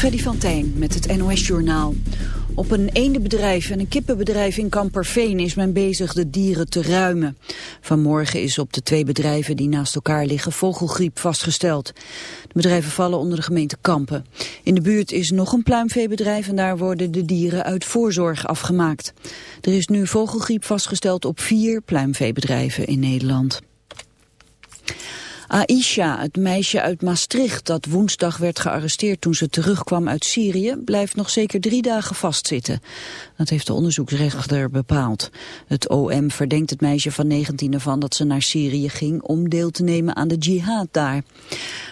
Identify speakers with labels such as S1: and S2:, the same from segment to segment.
S1: Freddy van Tijn met het NOS-journaal. Op een eendenbedrijf en een kippenbedrijf in Kamperveen is men bezig de dieren te ruimen. Vanmorgen is op de twee bedrijven die naast elkaar liggen vogelgriep vastgesteld. De bedrijven vallen onder de gemeente Kampen. In de buurt is nog een pluimveebedrijf en daar worden de dieren uit voorzorg afgemaakt. Er is nu vogelgriep vastgesteld op vier pluimveebedrijven in Nederland. Aisha, het meisje uit Maastricht dat woensdag werd gearresteerd toen ze terugkwam uit Syrië, blijft nog zeker drie dagen vastzitten. Dat heeft de onderzoeksrechter bepaald. Het OM verdenkt het meisje van 19 ervan dat ze naar Syrië ging om deel te nemen aan de jihad daar.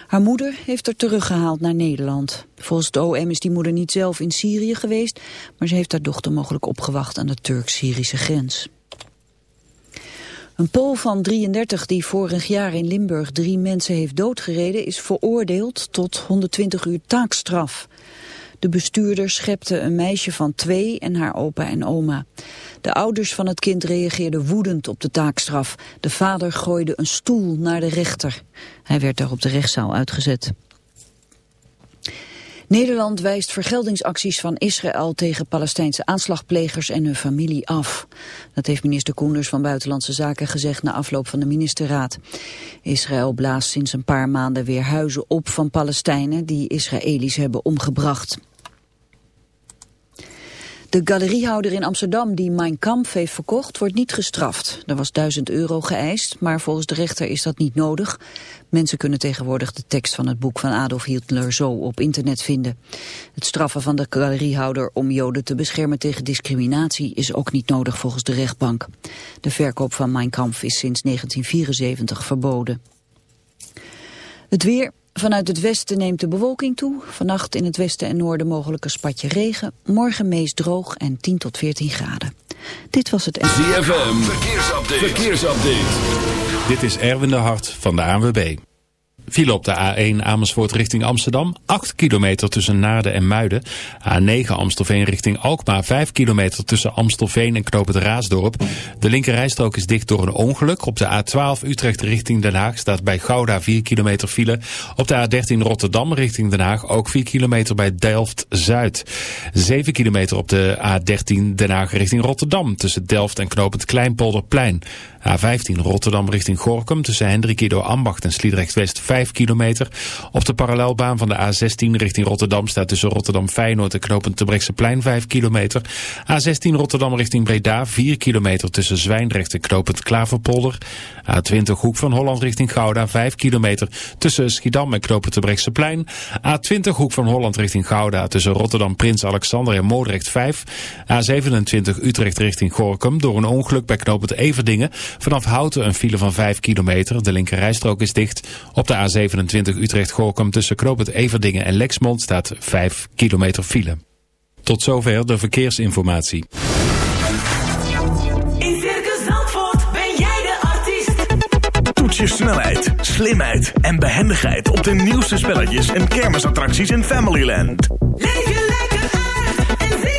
S1: Haar moeder heeft er teruggehaald naar Nederland. Volgens het OM is die moeder niet zelf in Syrië geweest, maar ze heeft haar dochter mogelijk opgewacht aan de Turk-Syrische grens. Een Pool van 33 die vorig jaar in Limburg drie mensen heeft doodgereden... is veroordeeld tot 120 uur taakstraf. De bestuurder schepte een meisje van twee en haar opa en oma. De ouders van het kind reageerden woedend op de taakstraf. De vader gooide een stoel naar de rechter. Hij werd daar op de rechtszaal uitgezet. Nederland wijst vergeldingsacties van Israël tegen Palestijnse aanslagplegers en hun familie af. Dat heeft minister Koenders van Buitenlandse Zaken gezegd na afloop van de ministerraad. Israël blaast sinds een paar maanden weer huizen op van Palestijnen die Israëli's hebben omgebracht. De galeriehouder in Amsterdam die Mein Kampf heeft verkocht wordt niet gestraft. Er was 1000 euro geëist, maar volgens de rechter is dat niet nodig. Mensen kunnen tegenwoordig de tekst van het boek van Adolf Hitler zo op internet vinden. Het straffen van de galeriehouder om Joden te beschermen tegen discriminatie is ook niet nodig volgens de rechtbank. De verkoop van Mein Kampf is sinds 1974 verboden. Het weer, Vanuit het westen neemt de bewolking toe. Vannacht in het westen en noorden mogelijke spatje regen. Morgen meest droog en 10 tot 14 graden. Dit was het...
S2: ZFM, verkeersupdate. verkeersupdate.
S3: Dit is Erwin de Hart van de ANWB. File op de A1 Amersfoort richting Amsterdam. 8 kilometer tussen Naarden en Muiden. A9 Amstelveen richting Alkmaar. 5 kilometer tussen Amstelveen en Knoop het Raasdorp. De linkerrijstrook is dicht door een ongeluk. Op de A12 Utrecht richting Den Haag staat bij Gouda 4 kilometer file. Op de A13 Rotterdam richting Den Haag ook 4 kilometer bij Delft-Zuid. 7 kilometer op de A13 Den Haag richting Rotterdam. Tussen Delft en Knoop het Kleinpolderplein. A15 Rotterdam richting Gorkum tussen Hendrikido Ambacht en Sliedrecht West 5 kilometer. Op de parallelbaan van de A16 richting Rotterdam staat tussen Rotterdam Feyenoord en knooppunt plein 5 kilometer. A16 Rotterdam richting Breda 4 kilometer tussen Zwijndrecht en knooppunt Klaverpolder. A20 Hoek van Holland richting Gouda 5 kilometer tussen Schiedam en knooppunt plein. A20 Hoek van Holland richting Gouda tussen Rotterdam Prins Alexander en Moordrecht 5. A27 Utrecht richting Gorkum door een ongeluk bij knooppunt Everdingen. Vanaf Houten een file van 5 kilometer. De linkerrijstrook is dicht. Op de A27 Utrecht-Gorkum tussen knooppunt Everdingen en Lexmond staat 5 kilometer file. Tot zover de verkeersinformatie.
S4: In Circus Zandvoort ben jij de artiest.
S5: Toets je snelheid, slimheid en behendigheid op de nieuwste spelletjes en kermisattracties in Familyland.
S4: Leef je lekker uit en zie.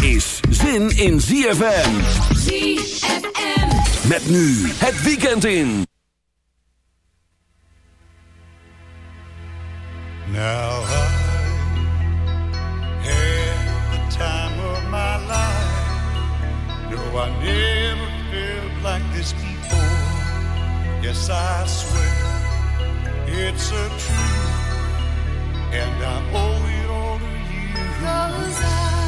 S2: is zin in ZFM.
S4: ZFM.
S2: Met nu het weekend in.
S6: Now I had the time of my life. No, I never felt like this before. Yes, I swear it's a truth. And I owe it all to you.
S7: Rosa.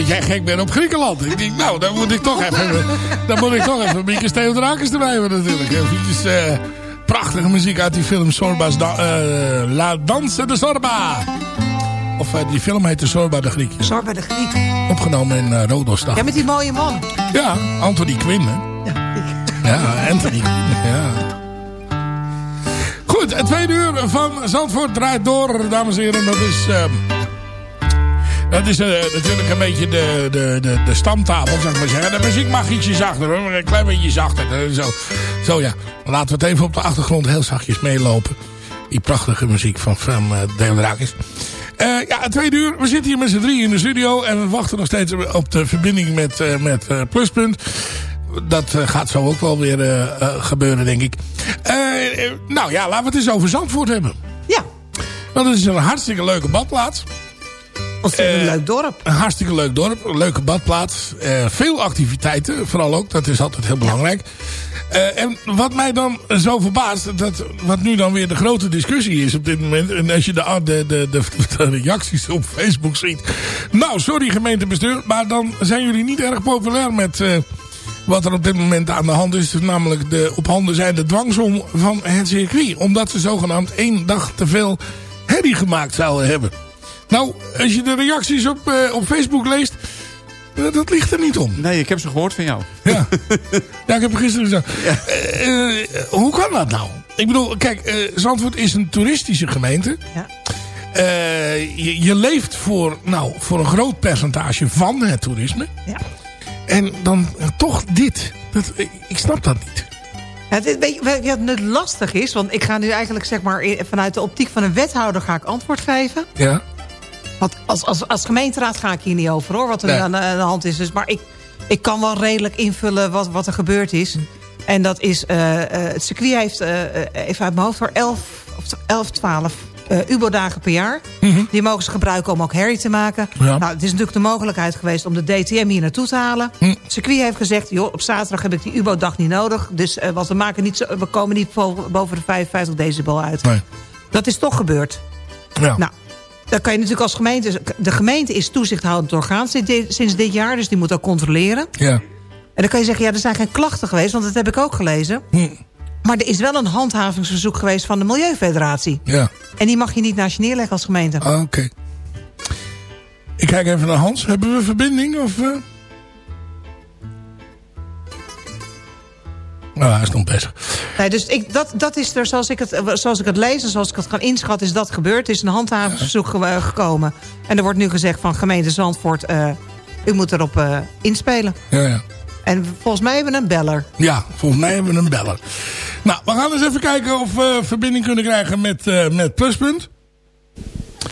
S7: dat jij gek bent op Griekenland. Ik denk, nou, dan moet ik toch even, dan moet ik toch even Mieke Theodrakis erbij hebben natuurlijk. Eventjes uh, eh, prachtige muziek uit die film Sorba's eh, La Danse de Sorba.
S8: Of eh, die film heet de Sorba de Griek.
S9: Sorba de Griek.
S8: Opgenomen in uh, Rodostad.
S9: Ja, met die mooie man.
S8: Ja, Anthony Quinn. Hè?
S9: Ja,
S8: ja, Anthony Quinn. Ja. Goed, het tweede uur van Zandvoort draait door, dames en heren. Dat is... Ehm, dat is uh, natuurlijk een beetje de, de, de, de stamtafel, zeg maar zeggen. De muziek mag ietsje zachter hoor, een klein beetje zachter. Zo, zo ja, laten we het even op de achtergrond heel zachtjes meelopen. Die prachtige muziek van, van uh, Rakis. Uh, ja, tweede uur. We zitten hier met z'n drie in de studio. En we wachten nog steeds op de verbinding met, uh, met uh, Pluspunt. Dat gaat zo ook wel weer gebeuren, denk ik. nou ja, laten we het eens over Zandvoort hebben.
S9: Ja.
S8: Want het is een hartstikke leuke badplaats.
S9: Ontzettend leuk dorp.
S8: Een hartstikke leuk dorp. Een leuke badplaats. veel activiteiten, vooral ook. Dat is altijd heel belangrijk. Uh, en wat mij dan zo verbaast, dat, wat nu dan weer de grote discussie is op dit moment. En als je de, de, de, reacties op Facebook ziet. Nou, sorry gemeentebestuur, maar dan zijn jullie niet erg populair met uh, wat er op dit moment aan de hand is. Namelijk de op handen zijn de dwangsom van het circuit. Omdat ze zogenaamd één dag te veel herrie gemaakt zouden hebben. Nou, als je de reacties op, uh, op Facebook leest... Dat ligt er niet om.
S10: Nee, ik heb ze gehoord van jou.
S8: Ja, ja ik heb gisteren gezegd. Ja. Uh, uh, hoe kan dat nou? Ik bedoel, kijk, uh, Zandvoort is een toeristische gemeente.
S9: Ja.
S8: Je, je, leeft voor, nou, voor een groot percentage van het toerisme.
S9: Ja.
S8: En dan toch dit. Dat, ik snap dat niet.
S9: Ja, dit, weet je, wat het lastig is? Want ik ga nu eigenlijk zeg maar vanuit de optiek van een wethouder ga ik antwoord geven.
S8: Ja.
S9: Want als, als, als gemeenteraad ga ik hier niet over hoor, wat er nee. aan, de, aan, de, hand is. Dus, maar ik, ik kan wel redelijk invullen wat, wat er gebeurd is. En dat is, uh, uh, het circuit heeft, uh, even uit mijn hoofd, voor 11 of 11, 12 UBO-dagen per jaar.
S8: Mhm.
S9: Mm -hmm. Die mogen ze gebruiken om ook herrie te maken.
S8: Ja.
S9: Nou, het is natuurlijk de mogelijkheid geweest om de DTM hier naartoe te halen. Mm. Het circuit heeft gezegd, joh, op zaterdag heb ik die UBO-dag niet nodig. Dus want we, maken niet zo, we komen niet boven de 55 decibel uit.
S8: Nee.
S9: Dat is toch gebeurd.
S8: Ja.
S9: Nou, dan kan je natuurlijk als gemeente... De gemeente is toezichthoudend orgaan sinds dit, jaar. Dus die moet ook controleren.
S8: Ja.
S9: En dan kan je zeggen, ja, er zijn geen klachten geweest. Want dat heb ik ook gelezen.
S8: Hm.
S9: Maar er is wel een handhavingsverzoek geweest van de Milieufederatie.
S8: Ja.
S9: En die mag je niet naast je neerleggen als gemeente.
S8: Ah, Oké. Okay. Ik kijk even naar Hans. Hebben we verbinding? Of, uh... Nou, hij is nog bezig.
S9: Nee, dus ik, dat, dat is er, zoals ik, het, zoals ik het lees en zoals ik het ga inschatten, is dat gebeurd. Er is een handhavingsverzoek ge gekomen. En er wordt nu gezegd van gemeente Zandvoort, uh, u moet erop uh, inspelen.
S8: Ja, ja.
S9: En volgens mij hebben we een beller.
S8: Ja, volgens mij hebben we een beller. Nou, we gaan eens even kijken of we verbinding kunnen krijgen met, uh, met Pluspunt.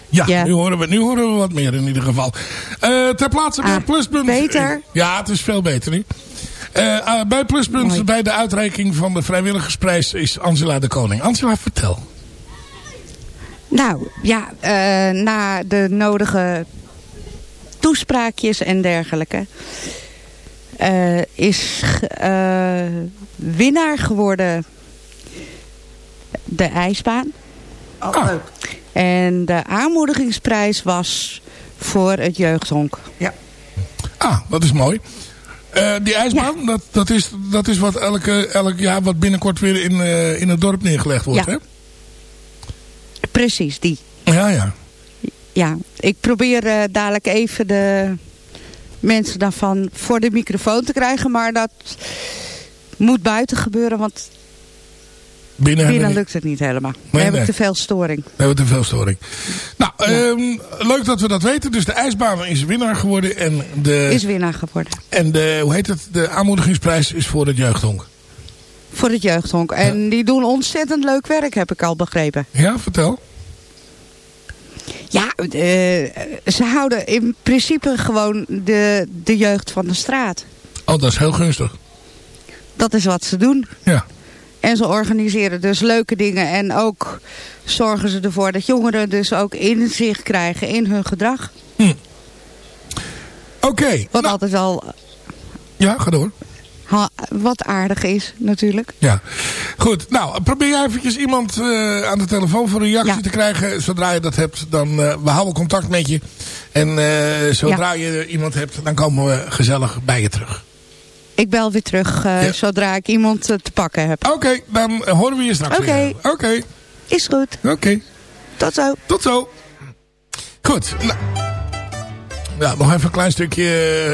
S8: Ja. Nu, horen we, nu horen we wat meer in ieder geval. Ter plaatse bij
S11: Ah,
S8: Pluspunt.
S11: beter?
S8: Ja, het is veel beter nu. Uh, uh, bij Pluspunt,
S11: Mooi.
S8: bij de uitreiking van de vrijwilligersprijs is Angela de Koning. Angela, vertel.
S11: Nou, ja, eh, na de nodige toespraakjes en dergelijke... eh, is eh, winnaar geworden de ijsbaan.
S9: Oh,
S8: Ah.
S9: leuk.
S11: En de aanmoedigingsprijs was voor het jeugdhonk.
S9: Ja.
S8: Ah, dat is mooi. Uh, die ijsbaan, dat, dat, is, dat is wat elke, elk jaar wat binnenkort weer in, uh, in het dorp neergelegd wordt,
S11: Ja.
S8: hè?
S11: Precies, die.
S8: Ja, ja.
S11: Ja, ik probeer eh, dadelijk even de mensen daarvan voor de microfoon te krijgen. Maar dat moet buiten gebeuren, want
S8: Binnen,
S11: lukt het niet helemaal. We hebben
S8: nee.
S11: te veel storing.
S8: We hebben te veel storing. Nou, ehm, leuk dat we dat weten. Dus de ijsbaan is winnaar geworden. En de,
S11: Is winnaar geworden.
S8: en de, hoe heet het, de aanmoedigingsprijs is voor het jeugdhonk.
S11: Voor het jeugdhonk. En die doen ontzettend leuk werk, heb ik al begrepen.
S8: Ja, vertel.
S11: Ja, eh, ze houden in principe gewoon de, de jeugd van de straat.
S8: Oh, dat is heel gunstig.
S11: Dat is wat ze doen.
S8: Ja.
S11: En ze organiseren dus leuke dingen. En ook zorgen ze ervoor dat jongeren dus ook inzicht krijgen in hun gedrag.
S8: Oké.
S11: Wat altijd al
S8: Ja, ga door.
S11: ha- wat aardig is natuurlijk.
S8: Ja. Goed. Nou, probeer jij eventjes iemand eh, aan de telefoon voor een reactie
S11: Ja.
S8: te krijgen. Zodra je dat hebt, dan uh, we houden contact met je. En uh, zodra je iemand hebt, dan komen we gezellig bij je terug.
S11: Ik bel weer terug uh,
S8: Ja.
S11: zodra ik iemand uh, te pakken heb.
S8: Oké, okay, dan horen we je straks
S11: Oké.
S8: weer. Oké.
S11: Is goed.
S8: Oké.
S11: Tot zo.
S8: Tot zo. Goed. Nou. Ja, nog even een klein stukje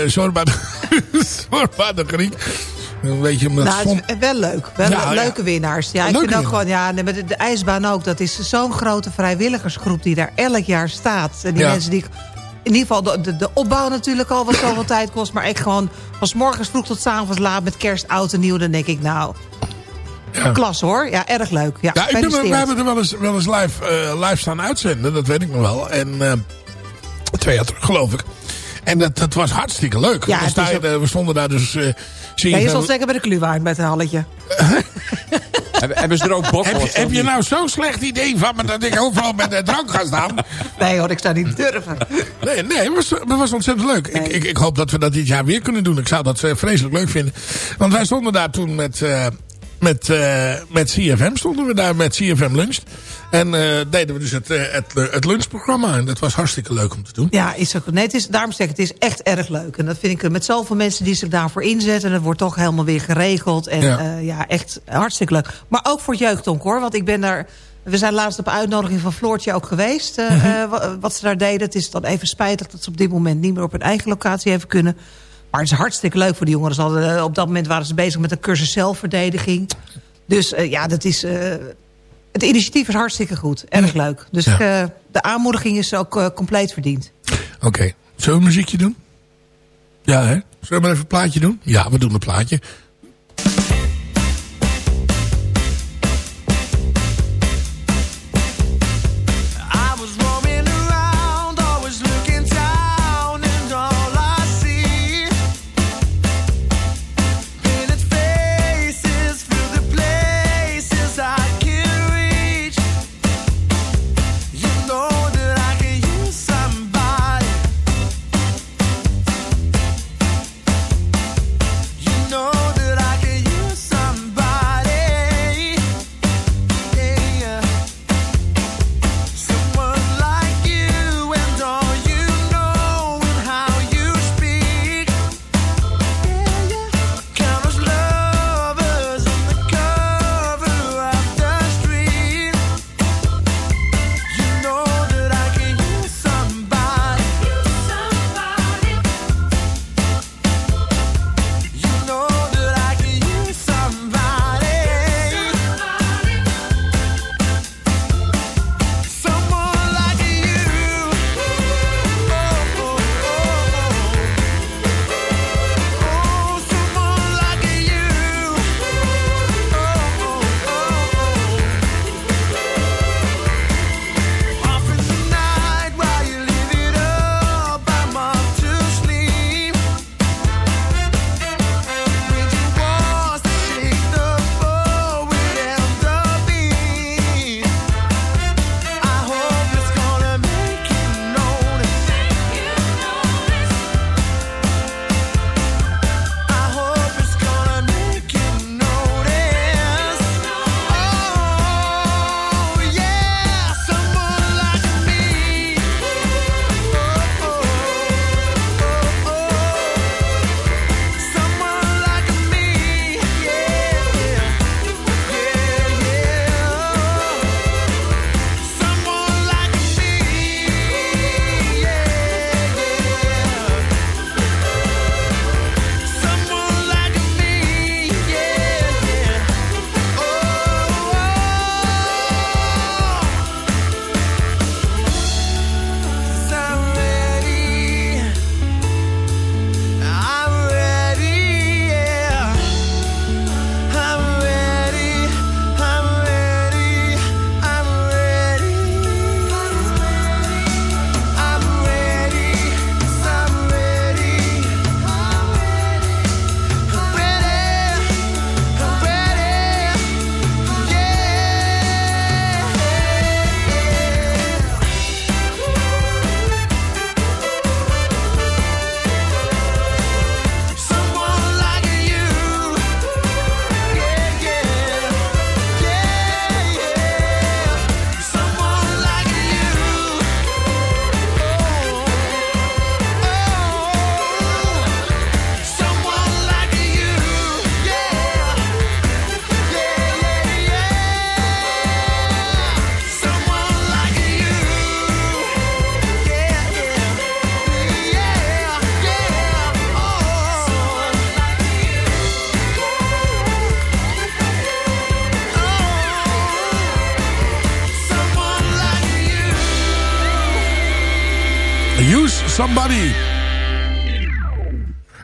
S8: eh, Zorba de, Zorba de Griek. Een beetje omdat
S9: Nou, het is wel leuk. Wel
S8: Ja,
S9: leuke winnaars. Ja, ik vind ook gewoon, ja, de, de ijsbaan ook. Dat is zo'n grote vrijwilligersgroep die daar elk jaar staat. En die mensen die... In ieder geval de, de, de opbouw natuurlijk al wat zoveel tijd kost. Maar ik gewoon van 's morgens vroeg tot 's avonds laat met kerst, oud en nieuw. Dan denk ik, nou,
S8: Ja.
S9: klas hoor. Ja, erg leuk. Ja,
S8: Ja, ik ben, we hebben er wel eens, wel eens live, eh, live staan uitzenden. Dat weet ik nog wel. En eh, twee jaar terug geloof ik. En dat, dat was hartstikke leuk.
S9: Ja,
S8: je,
S9: ook-
S8: eh, we stonden daar dus... eh zie
S9: je
S8: van-
S9: zal zeker bij de kluwaard met een halletje.
S10: Hebben, ze er ook
S8: heb,
S10: bottels?
S8: je, heb je nou zo'n slecht idee van me dat ik overal met de drank ga staan?
S9: Nee hoor, ik zou niet durven.
S8: Nee, nee het, was, het was ontzettend leuk. Ik, ik, ik hoop dat we dat dit jaar weer kunnen doen. Ik zou dat eh, vreselijk leuk vinden. Want wij stonden daar toen met, eh, met, eh, met CFM. Stonden we daar met CFM Lunch. En eh, deden we dus het, eh, het, het lunchprogramma. En dat was hartstikke leuk om te doen.
S9: Ja, is ook, nee, het is, daarom zeg ik, het is echt erg leuk. En dat vind ik met zoveel mensen die zich daarvoor inzetten. En het wordt toch helemaal weer geregeld. En
S8: Ja.
S9: ja, ja echt hartstikke leuk. Maar ook voor het jeugdtonk hoor. Want ik ben daar... We zijn laatst op uitnodiging van Floortje ook geweest.
S8: Mhm.
S9: wa- wat ze daar deden. Het is dan even spijtig dat ze op dit moment niet meer op hun eigen locatie even kunnen. Maar het is hartstikke leuk voor die jongeren. Ze hadden, eh, op dat moment waren ze bezig met een cursus zelfverdediging. Dus eh, ja, dat is... eh, het initiatief is hartstikke goed. Erg leuk. Dus
S8: Ja.
S9: de aanmoediging is ook compleet verdiend.
S8: Oké. Zullen we een muziekje doen? Ja, hè? Zullen we maar even een plaatje doen? Ja, we doen een plaatje.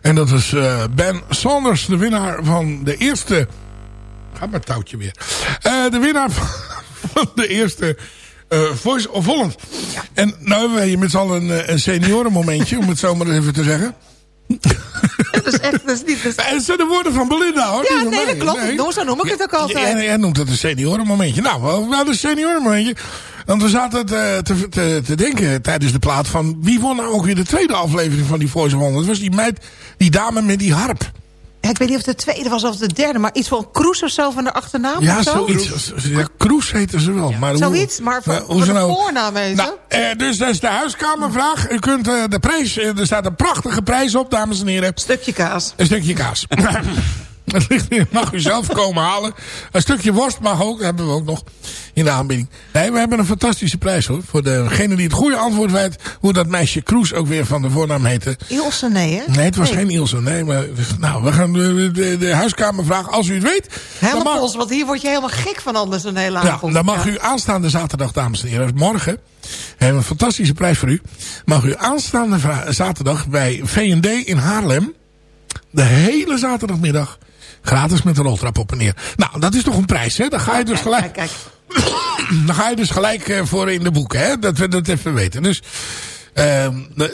S8: En dat is eh, Ben Saunders, de winnaar van de eerste... Gaat mijn touwtje weer. Eh, de winnaar van de eerste eh, Voice of Holland. En nou hebben wij hier met z'n allen een, een seniorenmomentje, om het zo maar even te zeggen.
S9: Dat is echt... Dat is niet, dat is-
S8: zijn de woorden van Belinda, hoor.
S9: Ja, nee, dat klopt.
S8: Nee.
S9: Nou, Zo noem ik het ook altijd.
S8: Jij noemt het een seniorenmomentje. Nou, wel, wel een seniorenmomentje. Want we zaten te, te, te, te denken tijdens de plaat van... wie won nou ook weer de tweede aflevering van die Voice of Holland? Dat was die meid, die dame met die harp.
S9: Ik weet niet of het de tweede was of de derde, maar iets van Kroes of zo van de achternaam
S8: Ja,
S9: of zo?
S8: zoiets. Ja, Kroes heette ze wel. Maar hoe-
S9: Zoiets, maar van,
S8: maar hoe
S9: van
S8: ze
S9: de
S8: nou-
S9: voornaam heet
S8: Nou,
S9: ze.
S8: eh, dus dat is de huiskamervraag. U kunt eh, de prijs, eh, er staat een prachtige prijs op, dames en heren.
S9: Stukje kaas.
S8: Een stukje kaas. Dat ligt mag u zelf komen halen. Een stukje worst mag ook, hebben we ook nog in de aanbieding. Nee, we hebben een fantastische prijs hoor. Voor degene die het goede antwoord weet hoe dat meisje Kroes ook weer van de voornaam heette.
S9: Ilse, nee hè?
S8: Nee, het was geen Ilse. Nee, maar nou, we gaan de, de, de huiskamervraag. Als u het weet,
S9: Helemaal
S8: mag,
S9: Pols, want hier word je helemaal gek van anders een hele
S8: ja,
S9: avond.
S8: dan mag u aanstaande zaterdag, dames en heren, morgen, we hebben een fantastische prijs voor u. Mag u aanstaande zaterdag bij V&D in Haarlem, de hele zaterdagmiddag, gratis met een roltrap op en neer. Nou, dat is toch een prijs, hè? Dan ga je dus gelijk,
S9: Kijk, kijk.
S8: dan ga je dus gelijk eh, voor in de boeken, hè? Dat we dat even weten. Dus, ehm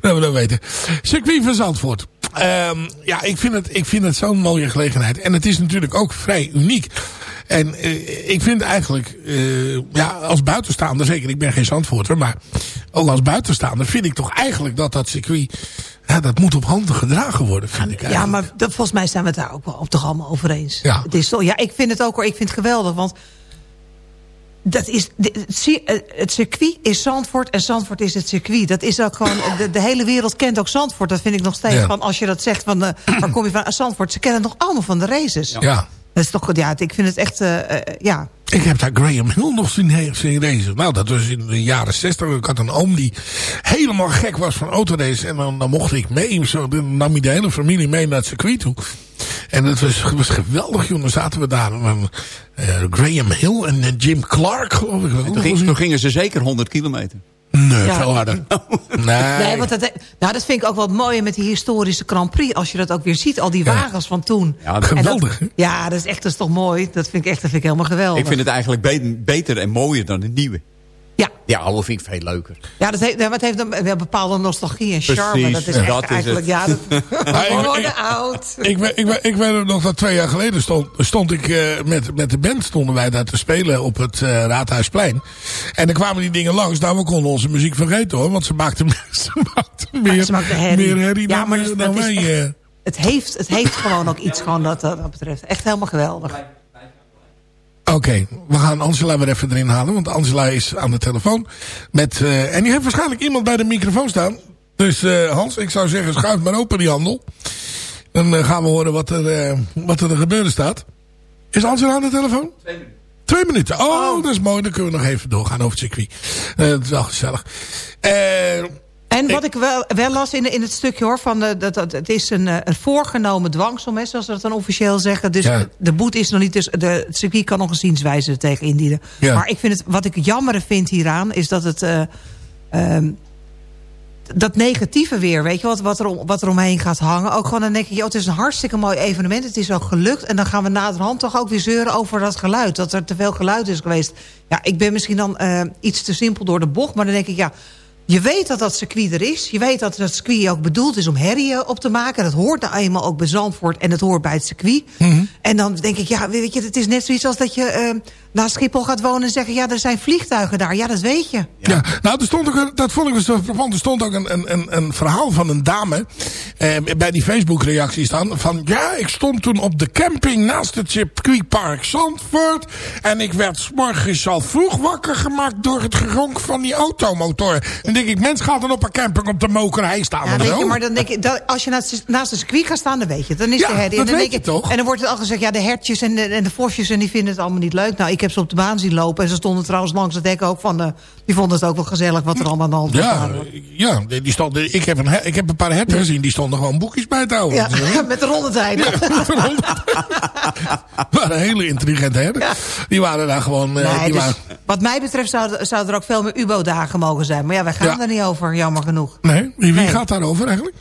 S8: dat we dat weten. Circuit van Zandvoort. Ehm, ja, ik vind het, ik vind het zo'n mooie gelegenheid. En het is natuurlijk ook vrij uniek. En eh, ik vind eigenlijk, eh, ja, als buitenstaander, zeker, ik ben geen Zandvoorter, maar ook als buitenstaander vind ik toch eigenlijk dat dat circuit, ja, dat moet op handen gedragen worden, vind ik
S9: Ja,
S8: eigenlijk.
S9: maar dat, volgens mij zijn we het daar ook wel op toch allemaal over eens.
S8: Ja.
S9: Het is toch, ja, ik vind het ook hoor. Ik vind het geweldig, want dat is, de- het eh, het circuit is Zandvoort en Zandvoort is het circuit. Dat is ook gewoon, de, de hele wereld kent ook Zandvoort. Dat vind ik nog steeds
S8: Ja.
S9: van, als je dat zegt van, eh, waar kom je van? Ah, Zandvoort, ze kennen het nog allemaal van de races.
S8: Ja.
S9: Dat is toch, goed, ja, ik vind het echt, eh, eh, ja.
S8: Ik heb daar Graham Hill nog zien, zien racen. Nou, dat was in de jaren zestig. Ik had een oom die helemaal gek was van autoracen. En dan, dan mocht ik mee. Zo, dan nam hij de hele familie mee naar het circuit toe. En het was, was geweldig, joh. Dan zaten we daar. Dan, eh, Graham Hill en Jim Clark, geloof ik.
S10: Toen, ging- toen gingen ze zeker 100 kilometer.
S8: Nee,
S9: Ja.
S8: veel harder. Nee.
S9: Nee, want dat, nou, dat vind ik ook wel het mooie met die historische Grand Prix. Als je dat ook weer ziet, al die
S8: Ja.
S9: wagens van toen.
S10: Ja,
S9: dat-
S8: geweldig, hè?
S9: ja, dat is echt dat is toch mooi. Dat vind ik echt dat vind ik helemaal geweldig.
S10: Ik vind het eigenlijk be- beter en mooier dan het nieuwe.
S9: Ja,
S10: Ja, oude vind ik veel leuker.
S9: ja, dat heeft, het heeft een, bepaalde nostalgie en charme.
S10: Precies,
S9: dat is
S10: ja. dat is
S9: eigenlijk,
S10: het.
S9: ja, dat,
S8: Ja, ik-
S9: we worden
S8: ik-
S9: oud.
S8: Ik, weet- ik, weet- ik weet nog dat twee jaar geleden stond, stond ik eh, met, met de band stonden wij daar te spelen op het eh, Raadhuisplein. En dan kwamen die dingen langs. Nou, we konden onze muziek vergeten hoor. Want ze maakten, ze maakten meer,
S9: ze maakten herrie.
S8: meer herrie
S9: Ja,
S8: dan,
S9: maar
S8: eh, dan
S9: dat is
S8: wij.
S9: echt-. Het heeft, het heeft gewoon ook iets gewoon dat, dat betreft. Echt helemaal geweldig.
S8: Oké, we gaan Angela weer even erin halen. Want Angela is aan de telefoon. Met, eh, en die heeft waarschijnlijk iemand bij de microfoon staan. Dus eh, Hans, ik zou zeggen, schuif maar open die handel. Dan eh, gaan we horen wat er, eh, wat er gebeuren staat. Is Angela aan de telefoon? Twee minuten. Twee minuten. Oh, dat is mooi. Dan kunnen we nog even doorgaan over het circuit. Eh, dat is wel gezellig. Eh,
S9: En wat ik wel, wel las in, in het stukje hoor, van de, dat, dat, het is een, eh, een voorgenomen dwangsom, hè, zoals we dat dan officieel zeggen. Dus
S8: Ja.
S9: de boete is nog niet, dus de, het circuit kan nog een zienswijze tegen indienen.
S8: Ja.
S9: Maar ik vind het, wat ik jammer vind hieraan, is dat het, eh, ehm, dat negatieve weer, weet je wat, wat, er, om, wat er omheen gaat hangen. Ook gewoon dan denk ik, joh, het is een hartstikke mooi evenement, het is ook gelukt. En dan gaan we naderhand toch ook weer zeuren over dat geluid, dat er te veel geluid is geweest. Ja, ik ben misschien dan eh, iets te simpel door de bocht, maar dan denk ik, ja... Je weet dat dat circuit er is. Je weet dat dat circuit ook bedoeld is om herrie eh, op te maken. Dat hoort nou eenmaal ook bij Zandvoort en het hoort bij het circuit. En dan denk ik, ja, weet je, het is net zoiets als dat je eh, naast Schiphol gaat wonen en zeggen... ja, er zijn vliegtuigen daar. Ja, dat weet je.
S8: Ja, nou, er stond ook, dat vond ik dus zo. Er stond ook een, een, een, verhaal van een dame eh, bij die Facebook-reacties dan. Van ja, ik stond toen op de camping naast het circuitpark Zandvoort. En ik werd 's morgens al vroeg wakker gemaakt door het geronk van die automotor. Dan denk ik, mens gaat dan op een camping op de mokerij staan
S9: Ja, weet
S8: zo.
S9: je, maar dan denk ik, dat, als je naast, naast een circuit gaat staan, dan weet je het. Dan is
S8: Ja,
S9: de herrie.
S8: dat
S9: en dan
S8: weet
S9: denk
S8: je
S9: ik,
S8: toch?
S9: En dan wordt het al gezegd, ja, de hertjes en de, en de vosjes... en die vinden het allemaal niet leuk. Nou, ik heb ze op de baan zien lopen. En ze stonden trouwens langs het dek ook van... eh, die vonden het ook wel gezellig wat er allemaal aan de hand was.
S8: Ja, ja die stond, ik, heb een, ik heb een paar herten gezien. Die stonden gewoon boekjes bij te houden.
S9: Ja, met de rondetijden.
S8: waren hele intelligente herten. Die waren daar gewoon... eh,
S9: Nee,
S8: die
S9: dus
S8: waren,
S9: wat mij betreft zouden zou er ook veel meer UBO-dagen mogen zijn. Maar ja, wij gaan
S8: Ja.
S9: er niet over, jammer genoeg.
S8: nee, wie,
S9: Nee.
S8: gaat daarover eigenlijk?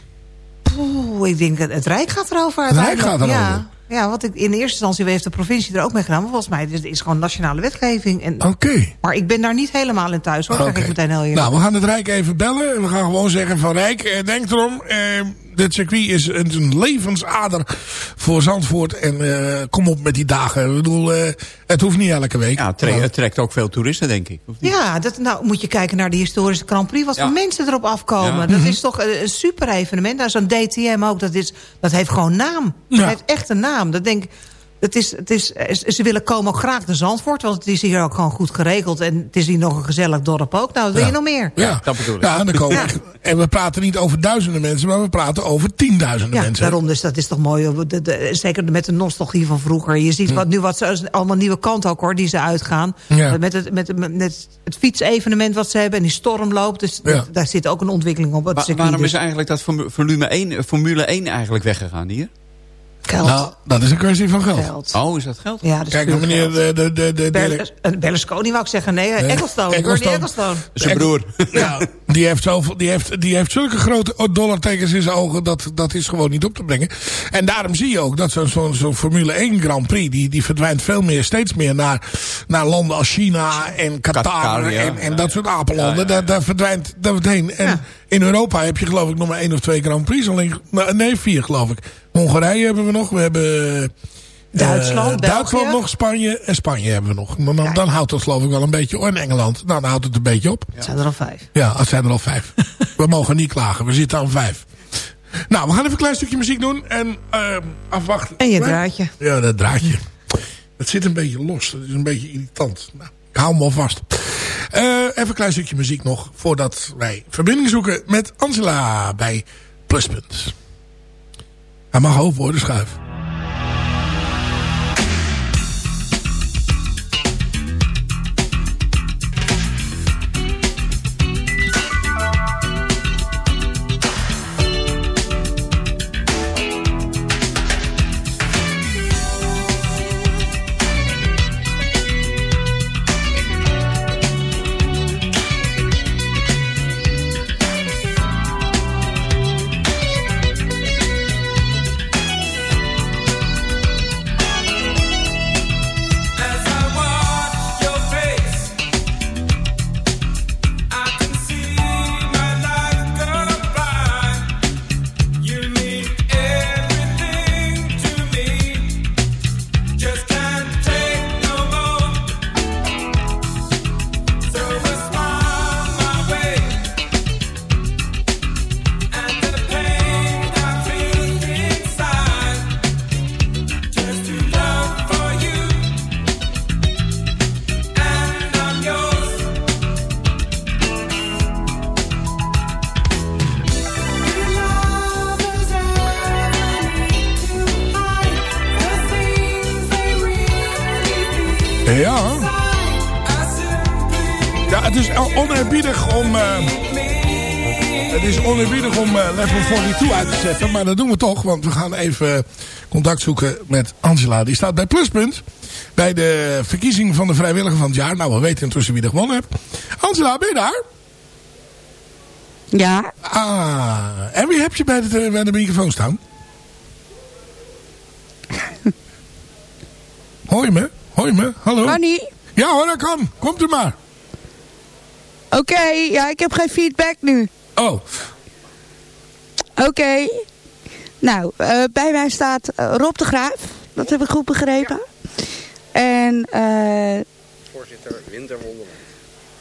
S9: Oeh, ik denk dat het Rijk gaat erover
S8: Het Rijk gaat erover.
S9: Ja, ja want ik, in eerste instantie heeft de provincie er ook mee gedaan. Maar volgens mij is het is gewoon nationale wetgeving. En,
S8: Oké.
S9: Maar ik ben daar niet helemaal in thuis, hoor. Zeg
S8: Oké.
S9: ik meteen heel eerlijk.
S8: Nou, we gaan het Rijk even bellen. En we gaan gewoon zeggen van Rijk, eh, denk erom. Eh, dit circuit is een, levensader voor Zandvoort. En eh, kom op met die dagen. Ik bedoel, eh, het hoeft niet elke week.
S10: Ja, het trekt, het trekt ook veel toeristen, denk ik. Of niet?
S9: Ja, dat, nou moet je kijken naar de historische Grand Prix. Wat
S10: Ja.
S9: voor mensen erop afkomen.
S10: Ja.
S9: Dat is toch een, een super evenement. Nou, zo'n DTM ook, dat, is, dat heeft gewoon naam. Dat
S8: Ja.
S9: heeft echt een naam. Dat denk ik... Het is, het is, ze willen komen ook graag naar Zandvoort. Want het is hier ook gewoon goed geregeld. En het is hier nog een gezellig dorp ook. Nou, wat wil
S8: Ja.
S9: je nog meer?
S8: Ja,
S10: dat bedoel ik.
S8: Ja, en, dan komen, en we praten niet over duizenden mensen, maar we praten over tienduizenden
S9: Ja,
S8: mensen.
S9: daarom dus dat is toch mooi. De, de, zeker met de nostalgie van vroeger. Je ziet wat, nu wat ze, allemaal nieuwe kanten ook hoor, die ze uitgaan.
S8: Ja.
S9: Met, het, met, met, met het fietsevenement wat ze hebben en die stormloop. Dus dat- daar zit ook een ontwikkeling op.
S10: Wa- waarom
S9: Dus
S10: is eigenlijk dat Formu- Formule 1, eh, Formule 1 eigenlijk weggegaan hier?
S9: Geld.
S8: Nou, dat is een kwestie van geld.
S9: geld.
S10: Oh, is dat geld?
S9: Ja, dat is
S8: Kijk,
S9: puur
S8: meneer
S9: geld.
S8: de, de, de,
S9: eh, Berlusconi wou ik zeggen. Nee,
S8: Nee.
S9: Ecclestone. Bernie Ecclestone.
S10: Zijn broer.
S8: Ja, die heeft, zoveel, die, heeft, die heeft zulke grote dollartekens in zijn ogen. Dat, dat is gewoon niet op te brengen. En daarom zie je ook dat zo'n zo'n zo'n Formule 1 Grand Prix. Die, die verdwijnt veel meer, steeds meer naar, naar landen als China en Qatar.
S10: Qatar, ja.
S8: en, en dat soort apenlanden.
S10: Ja, ja, ja.
S8: Daar, daar verdwijnt dat heen. En
S9: Ja.
S8: In Europa heb je geloof ik nog maar één of twee Grand Prix. Alleen, nou, nee, vier geloof ik. Hongarije hebben we nog. We hebben... eh,
S9: Duitsland,
S8: eh. Duitsland nog, Spanje en Spanje hebben we nog. Maar dan, dan houdt het geloof ik wel een beetje... Oh, en Engeland. Nou, dan houdt het een beetje op.
S9: Het zijn er al vijf.
S8: Ja, het zijn er al vijf. we mogen niet klagen. We zitten aan vijf. Nou, we gaan even een klein stukje muziek doen. En ehm, afwachten.
S9: En je draadje.
S8: Ja, dat draadje. Het zit een beetje los. Dat is een beetje irritant. Nou, ik hou hem al vast. Eh, even een klein stukje muziek nog. Voordat wij verbinding zoeken met Angela bij Pluspunt. Hij mag open worden, schuif. Eh, level 42 uit te zetten. Maar dat doen we toch. Want we gaan even contact zoeken met Angela. Die staat bij Pluspunt. Bij de verkiezing van de vrijwilliger van het jaar. Nou, we weten intussen wie er gewonnen heeft. Angela, ben je daar?
S11: Ja,
S8: Ah, en wie heb je bij de, bij de microfoon staan? Hoor je me? Hoor je me? Hallo?
S11: Connie?
S8: Ja hoor, dat kan. Komt u maar.
S11: Oké, ja, ik heb geen feedback nu.
S8: Oh,
S11: Oké. Nou, eh, bij mij staat eh, Rob de Graaf. Dat heb ik goed begrepen. En eh,
S12: Voorzitter Winterwonderland.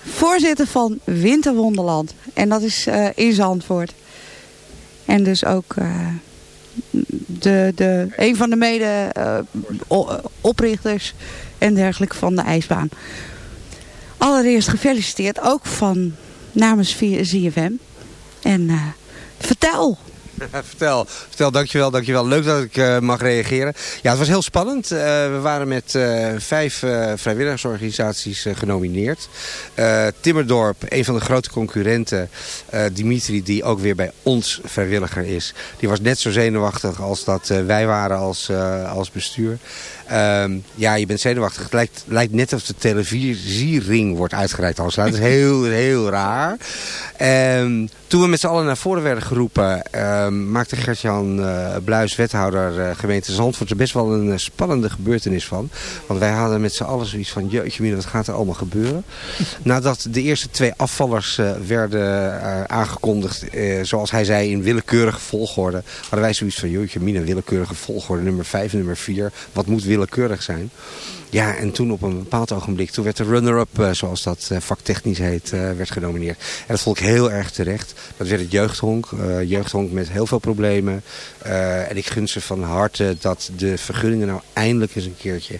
S11: voorzitter van Winterwonderland. En dat is eh, in Zandvoort. En dus ook de, de, een van de mede oprichters en dergelijke van de ijsbaan. Allereerst gefeliciteerd, ook van namens ZFM. En vertel.
S12: vertel, vertel, dankjewel, dankjewel. Leuk dat ik eh, mag reageren. Ja, het was heel spannend. Eh, we waren met eh, vijf vrijwilligersorganisaties genomineerd. Timmerdorp, een van de grote concurrenten, Dimitri, die ook weer bij ons vrijwilliger is. Die was net zo zenuwachtig als dat wij waren als, als bestuur. Ehm, ja, je bent zenuwachtig. Het lijkt, net of de televisiering wordt uitgereikt. Als dat is heel, heel raar. Ehm, toen we met z'n allen naar voren werden geroepen, maakte Gert-Jan eh, Bluis, wethouder eh, gemeente Zandvoort, er best wel een eh, spannende gebeurtenis van. Want wij hadden met z'n allen zoiets van, jeetje mina, wat gaat er allemaal gebeuren? Nadat de eerste twee afvallers werden aangekondigd, zoals hij zei, in willekeurige volgorde, hadden wij zoiets van, jeetje mina, willekeurige volgorde, nummer 5 en nummer 4. Wat moet willekeurig zijn? Ja, en toen op een bepaald ogenblik, toen werd de runner-up, eh, zoals dat eh, vaktechnisch heet, eh, werd genomineerd. En dat vond ik heel erg terecht. Dat werd het jeugdhonk. jeugdhonk met heel veel problemen. En ik gun ze van harte dat de vergunningen nou eindelijk eens een keertje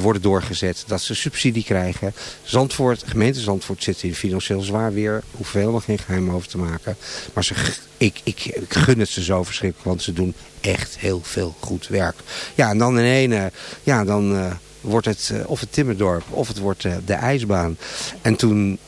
S12: worden doorgezet. Dat ze subsidie krijgen. Zandvoort, gemeente Zandvoort zit in financieel zwaar weer. Hoef helemaal geen geheim over te maken. Maar ze, ik, ik gun het ze zo verschrikkelijk, want ze doen echt heel veel goed werk. Ja, en dan in ene, ja, dan... wordt het eh, of het Timmerdorp of het wordt eh, de ijsbaan. En toen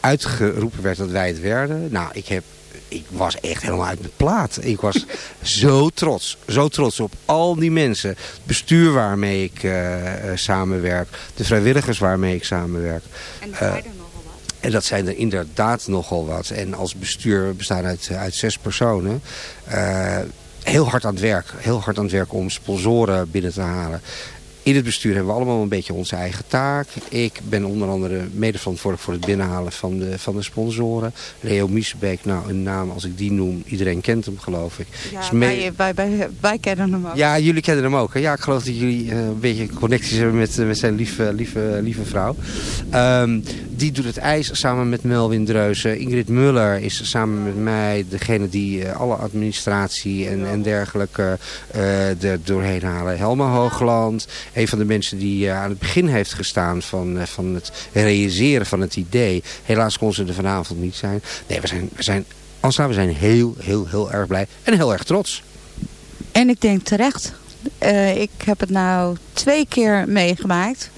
S12: uitgeroepen werd dat wij het werden. Nou, ik, heb, ik was echt helemaal uit mijn plaat. Ik was zo trots. Zo trots op al die mensen. Het bestuur waarmee ik eh, samenwerk. De vrijwilligers waarmee ik samenwerk.
S11: En
S12: er zijn er nogal wat. En dat zijn er inderdaad nogal wat. En als bestuur bestaan uit, uit zes personen. Eh, heel hard aan het werk. Heel hard aan het werk om sponsoren binnen te halen. In het bestuur hebben we allemaal een beetje onze eigen taak. Ik ben onder andere mede verantwoordelijk voor het binnenhalen van de, van de sponsoren. Leo Miesbeek, nou een naam als ik die noem, iedereen kent hem geloof ik.
S11: Ja,
S12: me-
S11: wij, wij, wij, wij kennen hem ook.
S12: ja, jullie kennen hem ook. Hè? Ja, ik geloof dat jullie eh, een beetje connecties hebben met, eh, met zijn lieve, lieve, lieve vrouw. Ehm, die doet het ijs samen met Melvin Dreuzen. Ingrid Muller is samen met mij degene die eh, alle administratie en, en dergelijke eh er doorheen halen. Helma Hoogland, een van de mensen die eh, aan het begin heeft gestaan van, eh, van het realiseren van het idee. Helaas kon ze er vanavond niet zijn. Nee, we zijn, we zijn, Ansla, we zijn heel, heel, heel erg blij en heel erg trots.
S11: En ik denk terecht. Eh, ik heb het nou twee keer meegemaakt.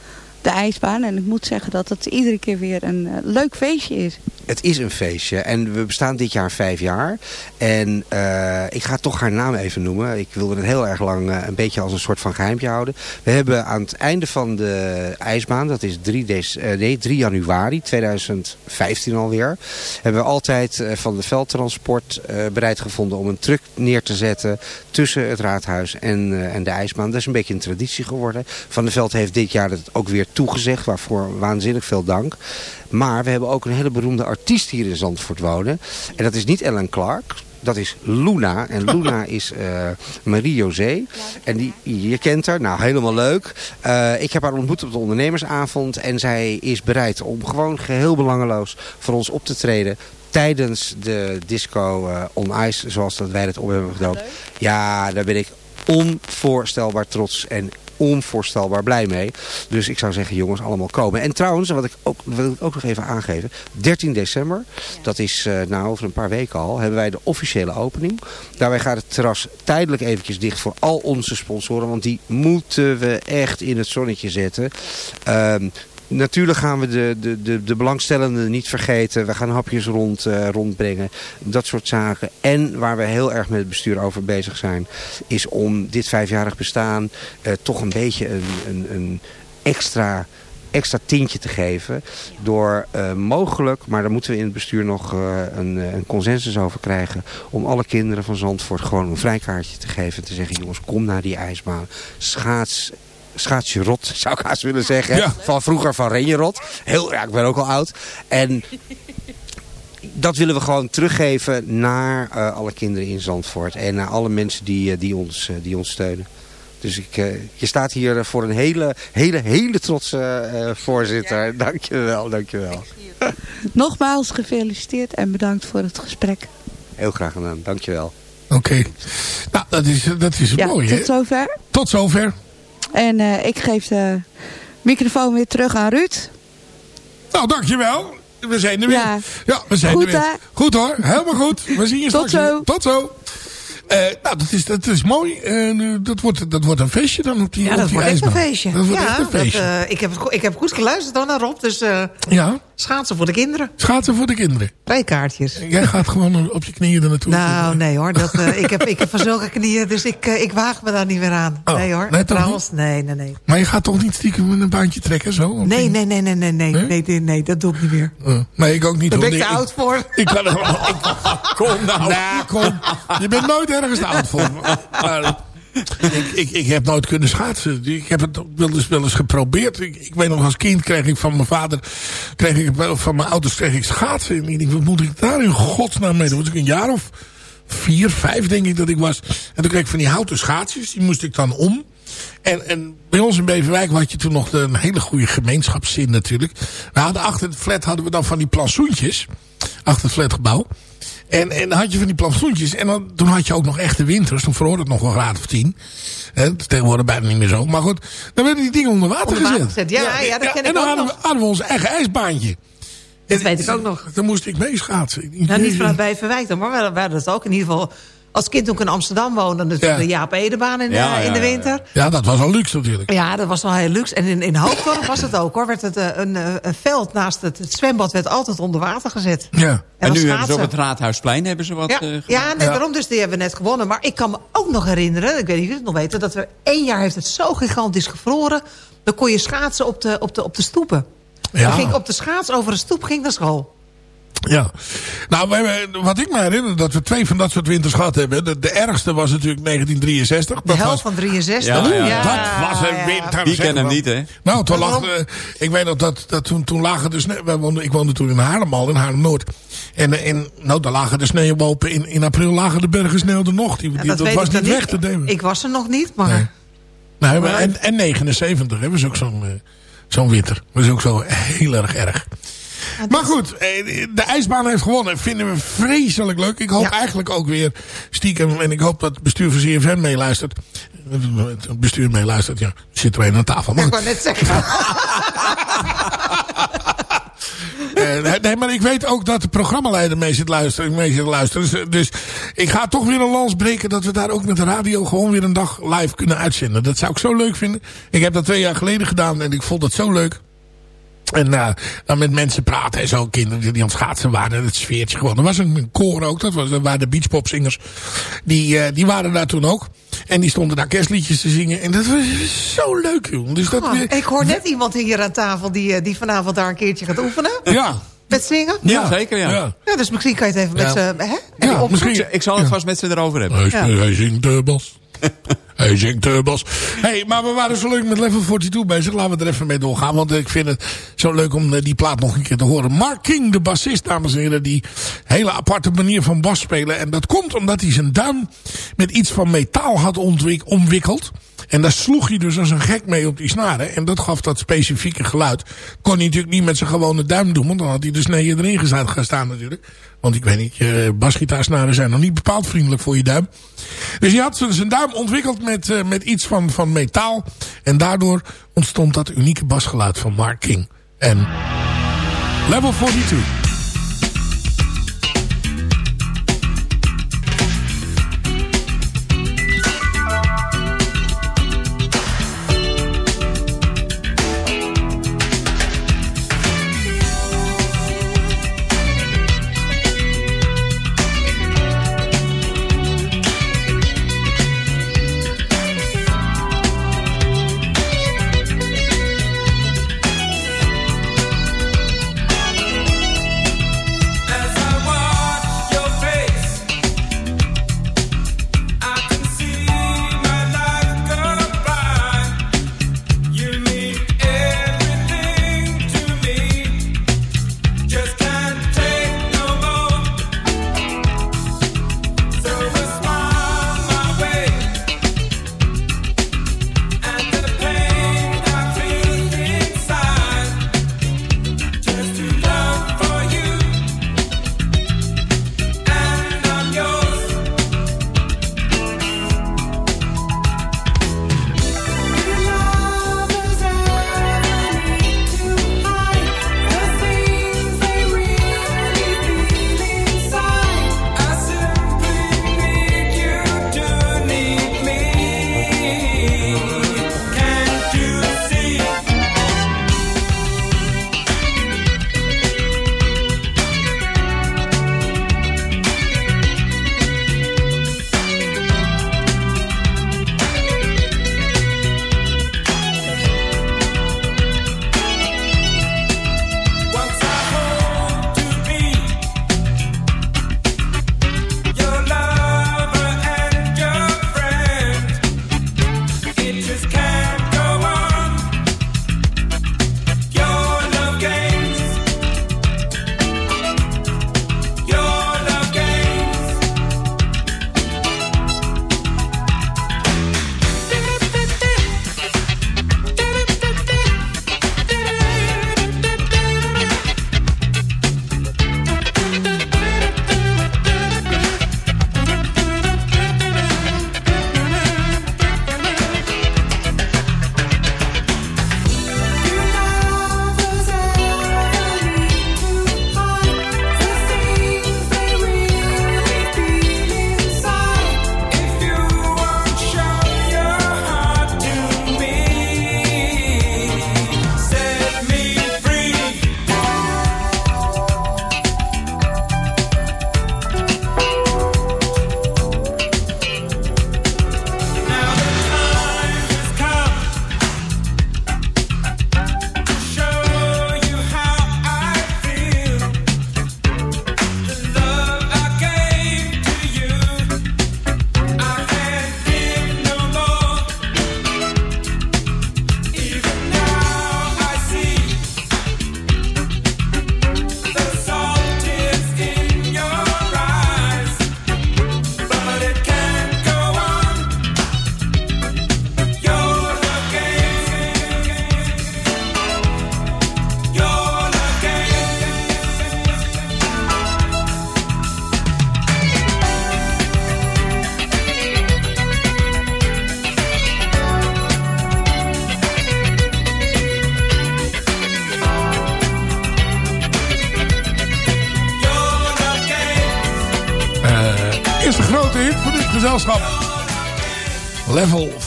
S11: De ijsbaan. En ik moet zeggen dat het iedere keer weer een eh, leuk feestje is.
S12: Het is een feestje en we bestaan dit jaar vijf jaar. En eh, ik ga toch haar naam even noemen. Ik wilde het heel erg lang eh, een beetje als een soort van geheimpje houden. We hebben aan het einde van de ijsbaan, dat is 3, dec- eh, nee, 3 januari 2015 alweer... hebben we altijd van de veldtransport bereid gevonden om een truck neer te zetten... tussen het raadhuis en, en de ijsbaan. Dat is een beetje een traditie geworden. Van der Veld heeft dit jaar het ook weer toegezegd, waarvoor waanzinnig veel dank. Maar we hebben ook een hele beroemde artiest hier in Zandvoort wonen. En dat is niet Ellen Clark. Dat is Luna. En Luna is eh, Marie-José. En die, je kent haar. Nou, helemaal leuk. Eh, ik heb haar ontmoet op de ondernemersavond. En zij is bereid om gewoon geheel belangeloos voor ons op te treden. Tijdens de disco eh, on ice, zoals dat wij het op hebben gedoopt. Ja, daar ben ik onvoorstelbaar trots en onvoorstelbaar blij mee. Dus ik zou zeggen, jongens, allemaal komen. En trouwens, wat ik ook, wil ik ook nog even aangeven. 13 december, dat is eh, nou over een paar weken al, hebben wij de officiële opening. Daarbij gaat het terras tijdelijk eventjes dicht voor al onze sponsoren. Want die moeten we echt in het zonnetje zetten. Ehm, Natuurlijk gaan we de, de, de, de belangstellenden niet vergeten. We gaan hapjes rond, eh, rondbrengen. Dat soort zaken. En waar we heel erg met het bestuur over bezig zijn... is om dit vijfjarig bestaan eh, toch een beetje een, een, een extra extra tintje te geven. Door eh, mogelijk, maar daar moeten we in het bestuur nog een, een consensus over krijgen. Om alle kinderen van Zandvoort gewoon een vrijkaartje te geven. Te zeggen, jongens, kom naar die ijsbaan. Schaats schaatsje rot, zou ik haast willen zeggen. Van vroeger van Renjerot. Heel, ja, ik ben ook al oud. En dat willen we gewoon teruggeven naar eh, alle kinderen in Zandvoort. En naar alle mensen die, eh, die, ons, eh, die ons steunen. Dus ik, eh, je staat hier voor een hele, hele, hele trotse eh, voorzitter. Dankjewel, dankjewel.
S11: Nogmaals gefeliciteerd en bedankt voor het gesprek.
S12: Heel graag gedaan, dankjewel.
S8: Oké. Nou, dat is, dat is
S11: Ja,
S8: mooi, hè?
S11: tot zover.
S8: Tot zover.
S11: En eh, ik geef de microfoon weer terug aan Ruud.
S8: Nou, dankjewel. We zijn er weer.
S11: Ja.
S8: Ja, we zijn
S11: Goed,
S8: er weer.
S11: hè?
S8: Goed hoor, helemaal goed. We zien je
S11: Tot
S8: straks.
S11: zo.
S8: Tot zo. Eh, nou, dat is, dat is mooi. En, eh, dat, wordt, dat wordt een feestje dan op die
S9: Ja,
S8: op
S9: dat wordt echt een feestje.
S8: Dat wordt
S9: ja,
S8: echt een feestje.
S9: Dat, ik, heb, ik heb goed geluisterd dan naar Rob. Dus
S8: ja,
S9: schaatsen voor de kinderen.
S8: schaatsen voor de kinderen.
S9: Twee kaartjes.
S8: Jij gaat gewoon op je knieën er naartoe.
S9: Nou, nee hoor. Dat, eh, ik, heb, ik heb van zulke knieën, dus ik, eh, ik waag me daar niet meer aan.
S8: Oh,
S9: nee hoor.
S8: nee, toch
S9: Trouwens, nee, nee, nee.
S8: Maar je gaat toch niet stiekem met een baantje trekken zo? Of
S9: Nee, nee, nee, nee, nee, nee,
S8: Nee?
S9: nee, nee, nee, dat doe ik niet meer.
S8: Nee, ik ook niet.
S9: Daar ben ik te
S8: Nee,
S9: oud voor.
S8: Ik kan er ik, Kom nou. Nee, kom. Je bent nooit ergens te oud voor. Maar, ik, ik, ik heb nooit kunnen schaatsen. Ik heb het wel eens, geprobeerd. Ik, weet nog als kind kreeg ik van mijn vader... Kreeg ik, van mijn ouders kreeg ik schaatsen. En ik denk, wat moet ik daar in godsnaam mee doen? Was ik een jaar of vier, vijf denk ik dat ik was. En toen kreeg ik van die houten schaatsjes. Die moest ik dan om. En, en bij ons in Beverwijk had je toen nog een hele goede gemeenschapszin natuurlijk. We hadden achter het flat hadden we dan van die plantsoentjes. Achter het flatgebouw. En, en dan had je van die plantsoentjes. En dan, toen had je ook nog echte winters. Toen verhoorde het nog wel een graad of tien. Tegenwoordig bijna niet meer zo. Maar goed, dan werden die dingen onder water
S9: Onder water
S8: gezet.
S9: gezet. Ja, ja, dat ken ik
S8: En dan
S9: ook
S8: hadden
S9: nog.
S8: we, hadden we ons eigen ijsbaantje.
S9: Dat weet ik ook nog.
S8: Dan moest ik meeschaatsen.
S9: Nou, niet vanuit Beverwijk dan, maar we hadden het ook in ieder geval... Als kind toen ik in Amsterdam woonde, natuurlijk
S8: Ja.
S9: de Jaap Edebaan in, de, in de
S8: ja,
S9: winter.
S8: Ja, dat was al luxe natuurlijk.
S9: Ja, dat was wel heel luxe. En in, in Hoofddorp was het ook hoor. Werd het, eh, een, eh, een veld naast het, het zwembad werd altijd onder water gezet.
S8: Ja.
S10: En, nu hebben ze op het Raadhuisplein hebben ze wat
S9: Ja,
S10: eh, gedaan.
S9: ja, nee, daarom dus die hebben we net gewonnen. Maar ik kan me ook nog herinneren, ik weet niet of jullie het nog weten... dat we één jaar heeft het zo gigantisch gevroren... dan kon je schaatsen op de, op de, op de stoepen.
S8: Ja.
S9: Dan ging ik op de schaats over de stoep ging naar school.
S8: Ja. Nou, we hebben, wat ik me herinner, dat we twee van dat soort winters gehad hebben. De, de ergste was natuurlijk 1963.
S9: De
S8: Dat
S9: helft
S8: was,
S9: van 63.
S8: Ja,
S10: Ja, ja.
S8: dat was een winter.
S10: Hem
S8: maar.
S10: niet, hè?
S8: Nou, toen lag, eh, ik weet nog dat, dat toen, toen lagen de sneeuw... wij woonden- Ik woonde toen in Haarlem al, in Haarlem-Noord. En, eh, en nou, daar lagen de sneeuwbopen. In, in april lagen de bergen sneeuw er nog. Die,
S9: Ja,
S8: die- dat was niet weg te nemen.
S9: Ik was er nog niet, maar...
S8: Nee. Nou, maar-
S9: Maar-
S8: en, en 79 hebben ze ook zo'n eh, zo'n winter. Dat is ook zo heel erg erg. Maar goed, eh, de ijsbaan heeft gewonnen. Vinden we vreselijk leuk. Ik hoop
S9: Ja.
S8: eigenlijk ook weer stiekem. En ik hoop dat het bestuur van CFM meeluistert. Het bestuur meeluistert, ja. Zit er een aan tafel. Maar
S9: Ik wou net zeggen.
S8: Eh, nee, maar ik weet ook dat de programmaleider mee zit luisteren. Mee zit luisteren. Dus, dus ik ga toch weer een lans breken dat we daar ook met de radio gewoon weer een dag live kunnen uitzenden. Dat zou ik zo leuk vinden. Ik heb dat twee jaar geleden gedaan en ik vond dat zo leuk. En uh, dan met mensen praten en zo. Kinderen die aan het schaatsen waren. Het sfeertje gewoon. Er was een koor ook. Dat, was, dat waren de beachpopzingers. Die, uh, die waren daar toen ook. En die stonden daar kerstliedjes te zingen. En dat was zo leuk, joh. Dus dat
S9: Oh,
S8: weer...
S9: ik hoor net iemand hier aan tafel die, eh, die vanavond daar een keertje gaat oefenen.
S8: Ja.
S9: Met zingen.
S10: Ja, zeker, ja.
S8: Ja.
S9: Ja, dus misschien kan je het even met ze... Hè?
S8: Ja, misschien-
S10: Ik zal het vast met ze erover hebben.
S8: Hij,
S9: Ja.
S8: hij zingt de bas. hij zingt bas. hey, maar we waren zo leuk met Level 42 bezig. Laten we er even mee doorgaan. Want ik vind het zo leuk om eh, die plaat nog een keer te horen. Mark King, de bassist, dames en heren. Die hele aparte manier van bas spelen. En dat komt omdat hij zijn duim met iets van metaal had omwikkeld. En daar sloeg hij dus als een gek mee op die snaren. En dat gaf dat specifieke geluid. Kon hij natuurlijk niet met zijn gewone duim doen. Want dan had hij de sneeën erin gezet- gestaan natuurlijk. Want ik weet niet, eh, basgitaarsnaren zijn nog niet bepaald vriendelijk voor je duim. Dus hij had zijn- zijn duim ontwikkeld met, eh, met iets van, van metaal. En daardoor ontstond dat unieke basgeluid van Mark King. En Level 42.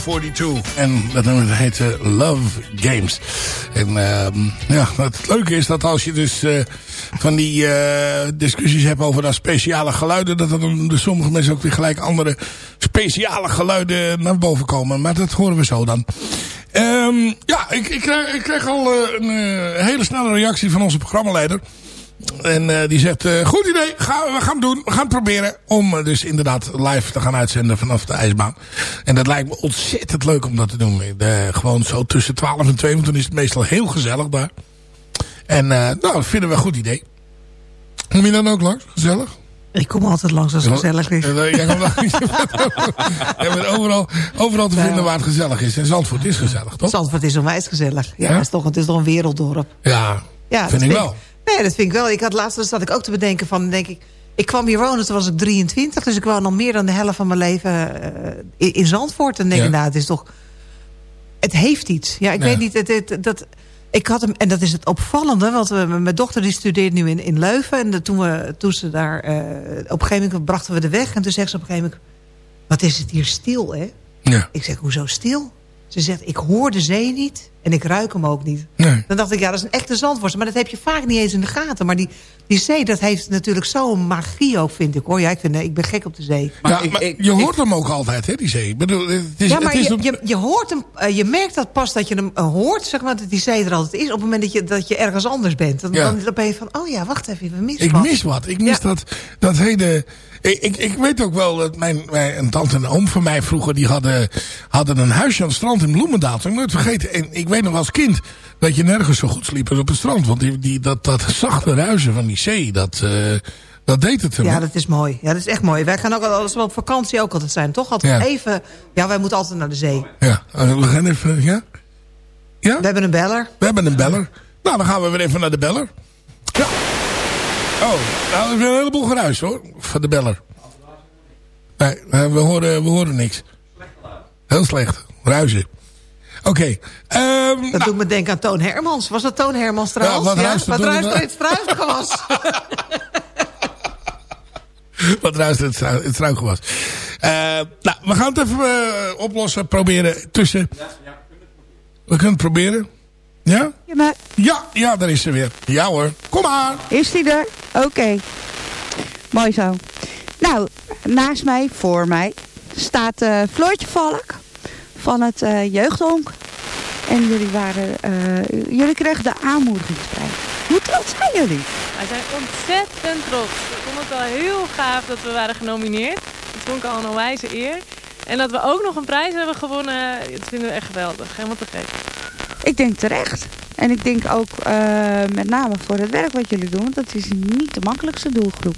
S8: 42. En dat nummer heet eh, Love Games. En ehm, ja, het leuke is dat als je dus eh, van die eh, discussies hebt over dat speciale geluiden... dat er dan sommige mensen ook weer gelijk andere speciale geluiden naar boven komen. Maar dat horen we zo dan. Ehm, ja, ik, ik, krijg, al eh, een hele snelle reactie van onze programmaleider. En eh, die zegt, eh, goed idee, gaan, we gaan het doen. We gaan het proberen om eh, dus inderdaad live te gaan uitzenden vanaf de ijsbaan. En dat lijkt me ontzettend leuk om dat te doen. Gewoon zo tussen 12 en 2, want dan is het meestal heel gezellig daar. En nou, dat vinden we een goed idee. Kom je dan ook langs? Gezellig?
S9: Ik kom altijd langs als het gezellig is.
S8: Jij komt langs. Overal, overal te vinden waar het gezellig is. En Zandvoort is gezellig, toch?
S9: Zandvoort is onwijs gezellig. Ja,
S8: Ja?
S9: Het, is toch, het is toch een werelddorp.
S8: Ja,
S9: Ja,
S8: vind ik wel.
S9: Nee, dat vind ik wel. Ik had laatst zat ik ook te bedenken van, denk ik... Ik kwam hier wonen, toen was ik 23. Dus ik woon al meer dan de helft van mijn leven eh, in, in Zandvoort. En denk ik,
S13: Ja.
S9: nou, het is toch... Het heeft iets. Ja, ik
S13: Ja.
S9: weet niet, het, het- dat... Ik had hem, en dat is het opvallende, want we, mijn dochter die studeert nu in, in Leuven. En de- toen, we, toen ze daar, eh, op een gegeven moment brachten we de weg. En toen zegt ze op een gegeven moment, wat is het hier stil, hè?
S8: Ja.
S9: Ik zeg, hoezo stil? Ze zegt, ik hoor de zee niet en ik ruik hem ook niet.
S8: Nee.
S9: Dan dacht ik, ja, dat is een echte zandvorst. Maar dat heb je vaak niet eens in de gaten. Maar die, die zee, dat heeft natuurlijk zo'n magie ook, vind ik. hoor. Ja, ik, vind, ik ben gek op de zee.
S8: ja, maar je hoort hem ook altijd, hè, die zee. Ik bedoel, het is,
S9: ja, maar
S8: het is
S9: je,
S8: een-
S9: je, je hoort hem, eh, je merkt dat pas dat je hem eh, hoort, zeg maar, dat die zee er altijd is. Op het moment dat je, dat je ergens anders bent. Dan,
S8: Ja.
S9: dan, ben je van, oh ja, wacht even, we missen
S8: Ik
S9: wat.
S8: mis wat. Ik mis dat, dat hele... Ik, ik, ik weet ook wel dat mijn, mijn een tante en oom van mij vroeger... die hadden, hadden een huisje aan het strand in Bloemendaal. Dat heb ik nooit vergeten. En ik weet nog als kind dat je nergens zo goed sliep als op het strand. Want die, die, dat, dat zachte ruizen van die zee, dat, eh, dat deed het hem.
S9: Ja, dat is mooi. Ja, dat is echt mooi. Wij gaan ook al- als we op vakantie ook altijd zijn, toch? Altijd
S8: Ja.
S9: even, ja, wij moeten altijd naar de zee.
S8: Ja, eh, we gaan even... Ja? ja?
S9: We hebben een beller.
S8: We hebben een beller. Nou, dan gaan we weer even naar de beller. Ja. Oh, nou, er is een heleboel geruis hoor. Van de beller. Nee, we horen, we horen niks. Heel slecht. Ruizen. Oké. ehm,
S9: Dat doet me denken aan Toon Hermans. Was dat Toon Hermans trouwens?
S8: Ja, wat ruist er
S9: wat ruist er het struisgewas?
S8: Wat ruist het, het struikgewas. Eh nou, we gaan het even eh, oplossen. Proberen tussen... We kunnen het proberen. Ja?
S11: Ja, maar...
S8: Ja, ja, daar is ze weer. Ja hoor. Kom maar.
S11: Is die er? Oké. Mooi zo. Nou, naast mij, voor mij, staat eh Floortje Valk van het eh, jeugdhonk. En jullie waren, eh, jullie kregen de aanmoedigingsprijs. Hoe trots zijn jullie?
S13: Wij zijn ontzettend trots. Ik vond het wel heel gaaf dat we waren genomineerd. Dat vond ik al een onwijze eer. En dat we ook nog een prijs hebben gewonnen, dat vinden we echt geweldig. Helemaal te gek.
S11: Ik denk terecht. En ik denk ook eh, met name voor het werk wat jullie doen. Want dat is niet de makkelijkste doelgroep.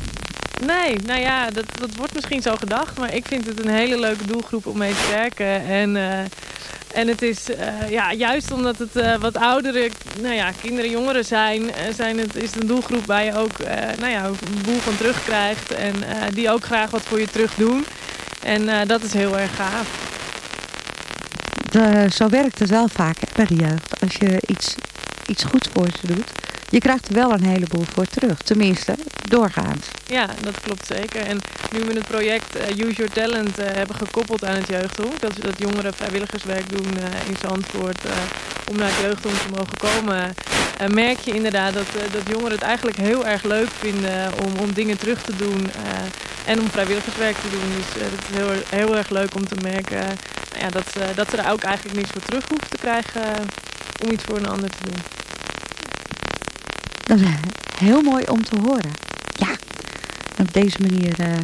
S13: Nee, nou ja, dat, dat wordt misschien zo gedacht. Maar ik vind het een hele leuke doelgroep om mee te werken. En, eh, en het is eh, ja, juist omdat het wat oudere nou ja, kinderen, jongeren zijn, zijn het, is het een doelgroep waar je ook nou ja, een boel van terugkrijgt. En die ook graag wat voor je terug doen. En dat is heel erg gaaf.
S11: De- zo werkt het wel vaak hè, bij de jeugd. Als je iets, iets goeds voor ze doet. Je krijgt er wel een heleboel voor terug. Tenminste, doorgaans.
S13: Ja, dat klopt zeker. En nu we het project eh, Use Your Talent eh, hebben gekoppeld aan het jeugdhonk, dat, dat jongeren vrijwilligerswerk doen eh, in Zandvoort om naar het jeugdhonk te mogen komen, merk je inderdaad dat, dat jongeren het eigenlijk heel erg leuk vinden om, om dingen terug te doen en om vrijwilligerswerk te doen. Dus het is heel, heel erg leuk om te merken nou ja, dat, ze, dat ze daar ook eigenlijk niks voor terug hoeven te krijgen om iets voor een ander te doen.
S11: Dat is heel mooi om te horen. Ja, op deze manier eh,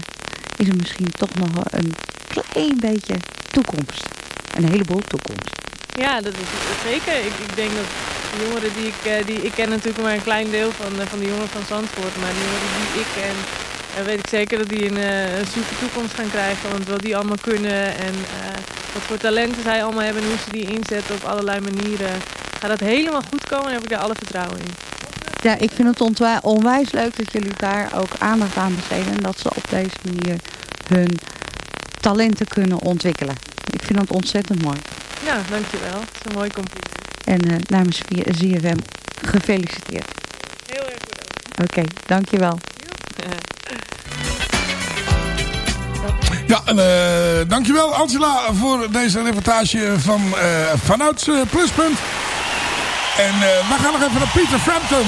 S11: is er misschien toch nog een klein beetje toekomst. Een heleboel toekomst.
S13: Ja, dat is zeker. Ik, ik denk dat de jongeren die ik, eh, die ik ken natuurlijk maar een klein deel van, eh, van de jongeren van Zandvoort. Maar de jongeren die ik ken, weet ik zeker dat die een, een super toekomst gaan krijgen. Want wat die allemaal kunnen en wat voor talenten zij allemaal hebben en hoe ze die inzetten op allerlei manieren. Gaat dat helemaal goed komen en heb ik daar alle vertrouwen in
S11: ja, ik vind het onwijs leuk dat jullie daar ook aandacht aan besteden. En dat ze op deze manier hun talenten kunnen ontwikkelen. Ik vind dat ontzettend mooi.
S13: Ja, dankjewel. Het is een mooi compliment.
S11: En uh, namens ZFM gefeliciteerd.
S13: Heel erg bedankt.
S11: Oké, dankjewel.
S14: Ja, en, uh, dankjewel Angela voor deze reportage van, eh, vanuit Pluspunt. En uh, we gaan nog even naar Peter Frampton.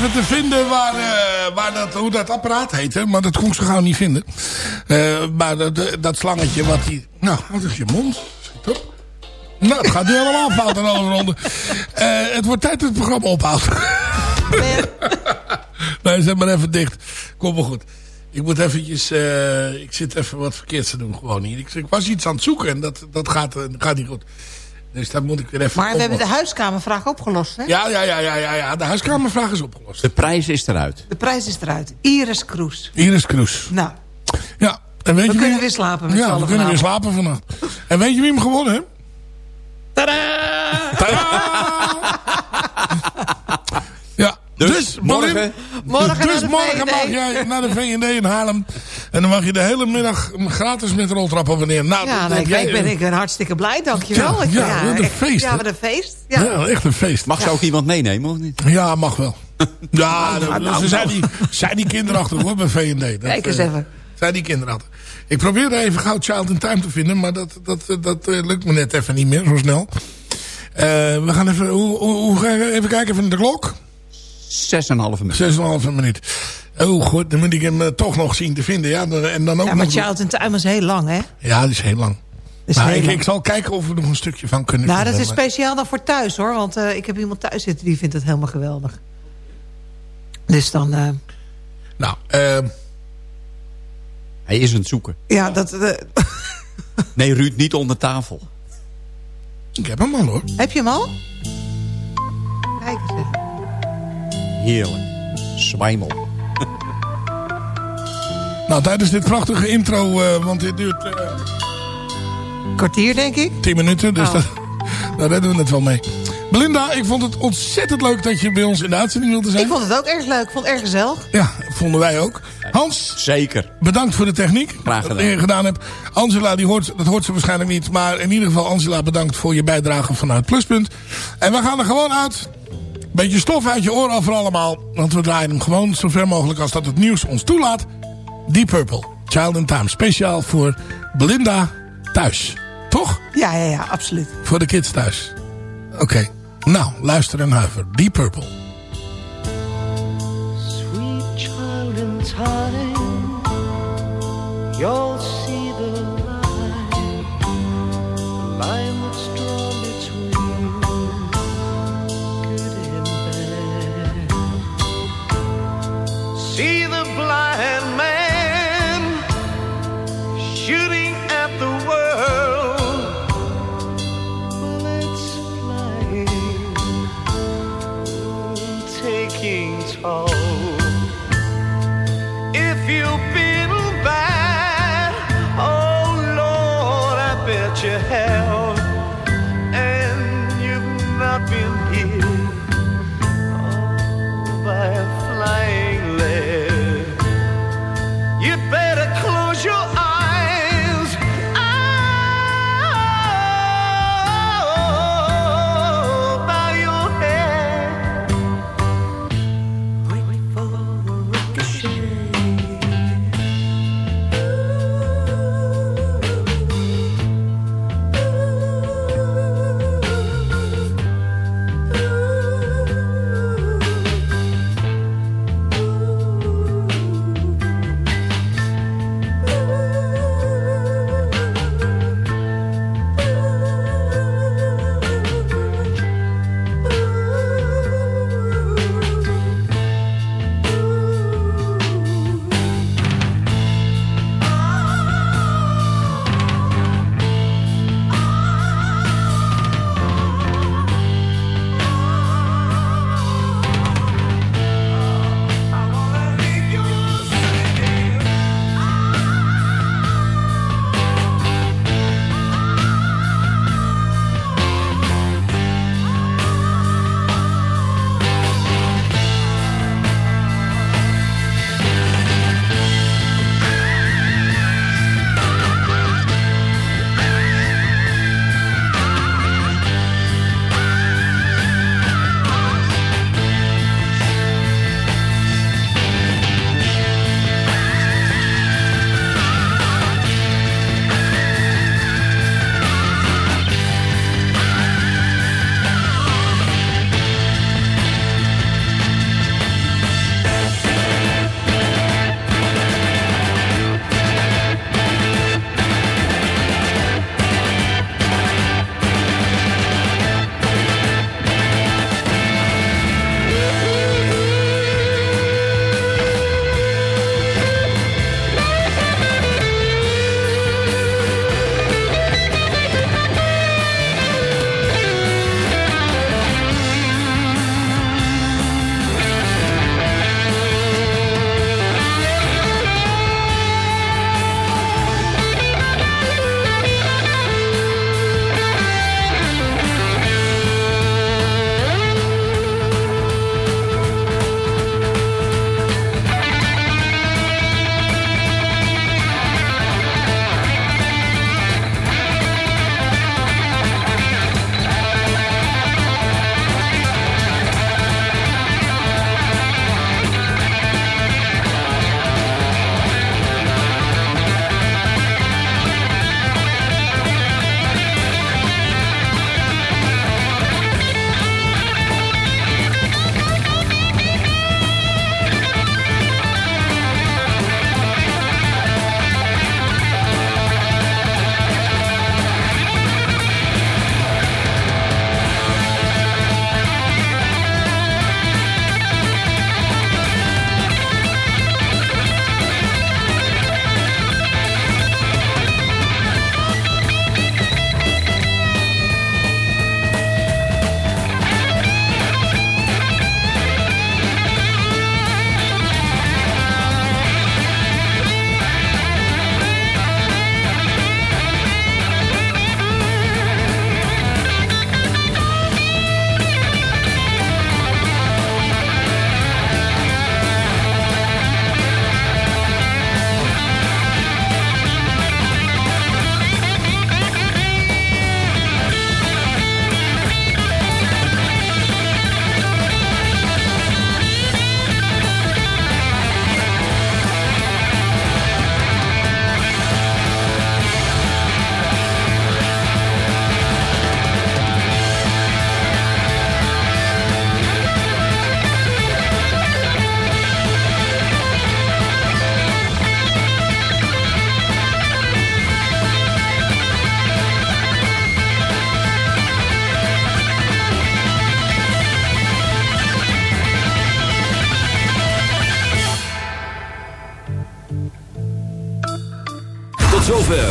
S14: even te vinden waar, eh, waar dat, hoe dat apparaat heette. Maar dat kon ik zo gauw niet vinden. Eh, maar dat, dat slangetje wat die... Nou, wat is je mond? Zit op. Nou, het gaat nu helemaal fout ronden. Eh, het wordt tijd dat het programma ophoudt. Nee. zet maar even dicht. Kom maar goed.
S8: Ik moet eventjes... ik zit even wat verkeerd te doen gewoon hier. Ik, ik was iets aan het zoeken en dat, dat gaat, gaat niet goed. Dus daar moet ik weer even...
S9: Maar we hebben de huiskamervraag opgelost, hè?
S8: Ja, ja, ja, ja, ja, ja. De huiskamervraag is opgelost.
S10: De prijs is eruit.
S9: De prijs is eruit. Iris Kroes.
S8: Iris Kroes.
S9: Nou,
S8: Ja. En weet
S9: we
S8: je
S9: kunnen
S8: wie...
S9: weer slapen met z'n
S8: Ja, we
S9: allen
S8: kunnen weer
S9: vanavond.
S8: slapen vannacht. En weet je wie hem gewonnen heeft? Ja, dus,
S10: morgen-
S8: Marin,
S9: Morgen
S8: dus
S9: naar de
S8: morgen
S9: V&D.
S8: mag jij naar de V&D in Haarlem. En dan mag je de hele middag gratis met de roltrap abonneren. Nou,
S9: Ja,
S8: dat
S9: nee,
S8: heb
S9: ik,
S8: jij-
S9: ik ben ik ben hartstikke blij, dankjewel.
S8: Ja,
S9: Ik-
S8: ja, wat een
S9: echt-
S8: feest,
S9: Ja, wat een feest. Ja.
S8: Ja, echt een feest.
S10: Mag ze ook iemand meenemen of niet?
S8: Ja, mag wel. Ja,
S9: Nou, nou,
S8: ze zijn
S9: nou.
S8: die, zijn die kinderachtig hoor bij V&D.
S9: Kijk eens
S8: eh,
S9: even.
S8: Zijn die kinderachtig. Ik probeerde even gauw Child in Time te vinden, maar dat, dat, dat eh, lukt me net even niet meer, zo snel. Eh, we gaan even, hoe, hoe, even kijken even naar de klok.
S10: Zes en een halve minuut.
S8: 6,5 minuut. Oh goed, dan moet ik hem eh, toch nog zien te vinden. Ja, en dan ook
S9: Ja, maar
S8: nog...
S9: Child in Time is heel lang, hè?
S8: Ja, dat is heel lang.
S9: is
S8: maar
S9: heel
S8: ik,
S9: lang.
S8: ik zal kijken of we er nog een stukje van kunnen
S9: Nou, dat is
S8: maar-
S9: speciaal dan voor thuis, hoor. Want eh, ik heb iemand thuis zitten die vindt het helemaal geweldig. Dus dan... eh,
S8: Nou, eh,
S10: Hij is aan het zoeken.
S9: ja, dat...
S10: Nee, Ruud, niet onder tafel.
S8: ik heb hem al hoor.
S9: heb je hem al? Kijk eens even.
S10: Heerlijk. Zwijmel.
S8: Nou, tijdens dit prachtige intro, eh, want dit duurt eh
S9: Kwartier, denk ik.
S8: 10 minuten, dus
S9: Oh.
S8: dat, daar redden we het wel mee. Belinda, ik vond het ontzettend leuk dat je bij ons in de uitzending wilde zijn.
S9: Ik vond het ook erg leuk. Ik vond het erg gezellig.
S8: Ja, vonden wij ook. Hans,
S10: Zeker.
S8: bedankt voor de techniek.
S10: Graag gedaan.
S8: Dat je gedaan hebt. Angela, die hoort, dat hoort ze waarschijnlijk niet. Maar in ieder geval, Angela, bedankt voor je bijdrage vanuit Pluspunt. En we gaan er gewoon uit. Beetje stof uit je oren voor allemaal. Want we draaien hem gewoon zo ver mogelijk als dat het nieuws ons toelaat. Deep Purple, Child in Time. Speciaal voor Belinda thuis. Toch?
S9: Ja, ja, ja, absoluut.
S8: Voor de kids thuis. Oké. Nou, luister en huiver. Deep Purple.
S7: Sweet child in time, you'll